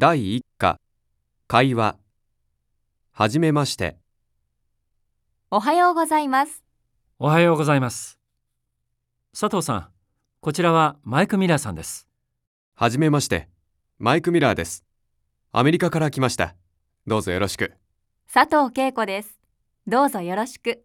第1課会話はじめましておはようございます。おはようございます。佐藤さん、こちらはマイク・ミラーさんです。はじめましてマイク・ミラーですアメリカから来ましたどうぞよろしく佐藤恵子です。どうぞよろしく。